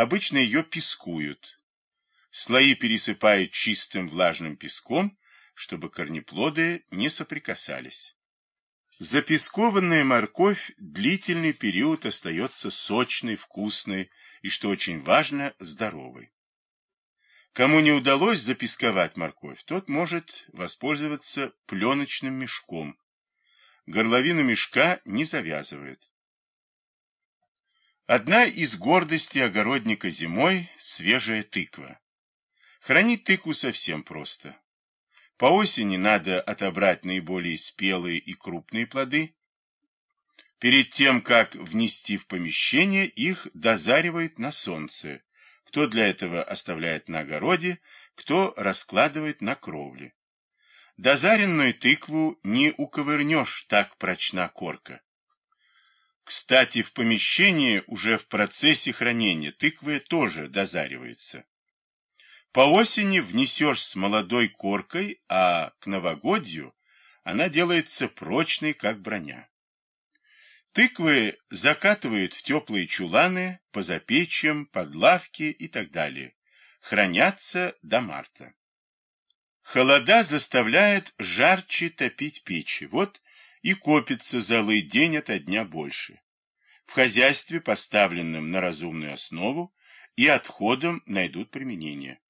обычно ее пескуют. Слои пересыпают чистым влажным песком, чтобы корнеплоды не соприкасались. Запескованная морковь длительный период остается сочной, вкусной и, что очень важно, здоровой. Кому не удалось запесковать морковь, тот может воспользоваться пленочным мешком. Горловину мешка не завязывают. Одна из гордостей огородника зимой – свежая тыква. Хранить тыкву совсем просто. По осени надо отобрать наиболее спелые и крупные плоды. Перед тем, как внести в помещение, их дозаривают на солнце. Кто для этого оставляет на огороде, кто раскладывает на кровле. Дозаренную тыкву не уковырнешь, так прочна корка. Кстати, в помещении уже в процессе хранения тыквы тоже дозариваются. По осени внесешь с молодой коркой, а к новогодью она делается прочной, как броня. Тыквы закатывают в теплые чуланы, по запечьям, под лавки и так далее. Хранятся до марта. Холода заставляет жарче топить печи. Вот и копится золы день ото дня больше. В хозяйстве, поставленном на разумную основу, и отходам найдут применение.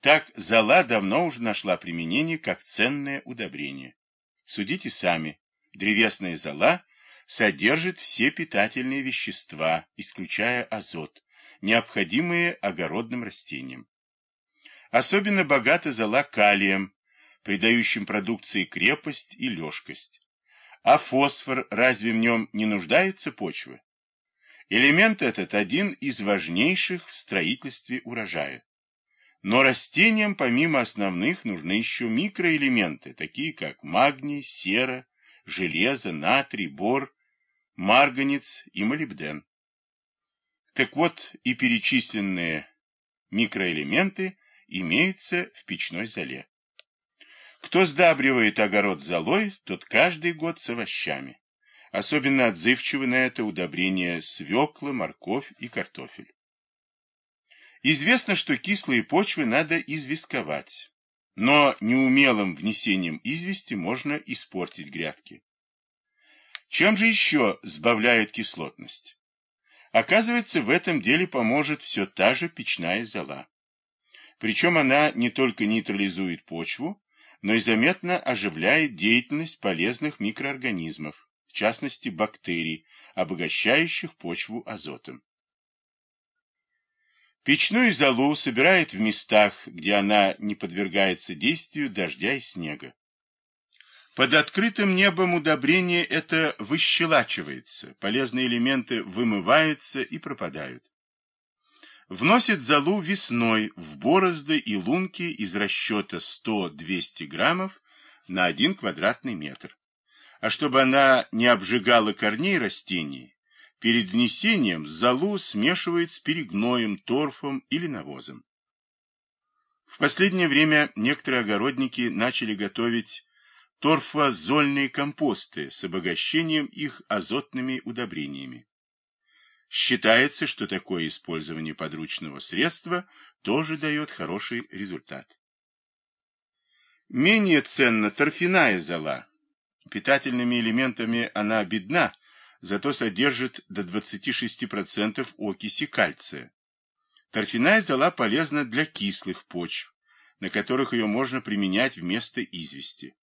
Так зола давно уже нашла применение как ценное удобрение. Судите сами, древесная зола содержит все питательные вещества, исключая азот, необходимые огородным растениям. Особенно богата зола калием, придающим продукции крепость и легкость. А фосфор разве в нем не нуждается почвы? Элемент этот один из важнейших в строительстве урожая. Но растениям помимо основных нужны еще микроэлементы, такие как магний, сера, железо, натрий, бор, марганец и молибден. Так вот, и перечисленные микроэлементы имеются в печной золе. Кто сдабривает огород золой, тот каждый год с овощами. Особенно отзывчивы на это удобрения свекла, морковь и картофель. Известно, что кислые почвы надо известковать, но неумелым внесением извести можно испортить грядки. Чем же еще сбавляют кислотность? Оказывается, в этом деле поможет все та же печная зола. Причем она не только нейтрализует почву, но и заметно оживляет деятельность полезных микроорганизмов, в частности бактерий, обогащающих почву азотом. Печную золу собирают в местах, где она не подвергается действию дождя и снега. Под открытым небом удобрение это выщелачивается, полезные элементы вымываются и пропадают. Вносит золу весной в борозды и лунки из расчета 100-200 граммов на 1 квадратный метр. А чтобы она не обжигала корней растений, Перед внесением золу смешивают с перегноем, торфом или навозом. В последнее время некоторые огородники начали готовить торфозольные компосты с обогащением их азотными удобрениями. Считается, что такое использование подручного средства тоже дает хороший результат. Менее ценна торфяная зола. Питательными элементами она бедна, зато содержит до 26% окиси кальция. Торфяная зола полезна для кислых почв, на которых ее можно применять вместо извести.